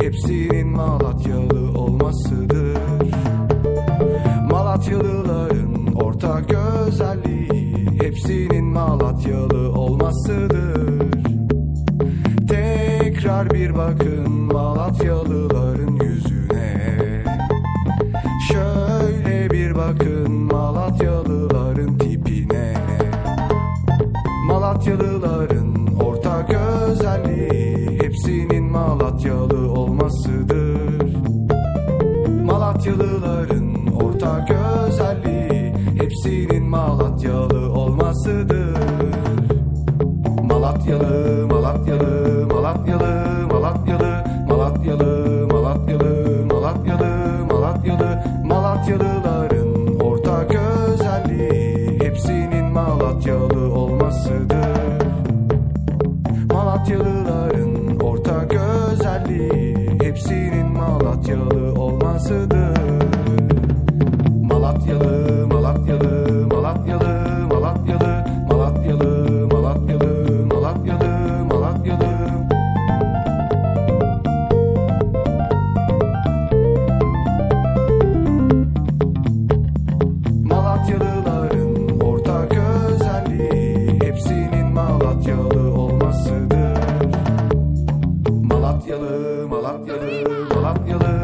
hepsinin Malatyalı olmasıdır. Malatyalıların ortak özelliği hepsinin Malatyalı olmasıdır. Tekrar bir bakın Malatyalıların yüzüne. Şöyle bir bakın Malatyalıların hepsinin Malatyalı olmasıdır. Malatyalı, Malatyalı, Malatyalı, Malatyalı, Malatyalı, Malatyalı, Malatyalı, Malatyalı, Malatyalıların ortak özelliği hepsinin Malatyalı olmasıdır. Malatyalıların ortak özelliği hepsinin Malatyalı olmasıdır. Malatyalı, Malatyalı, Malatyalı.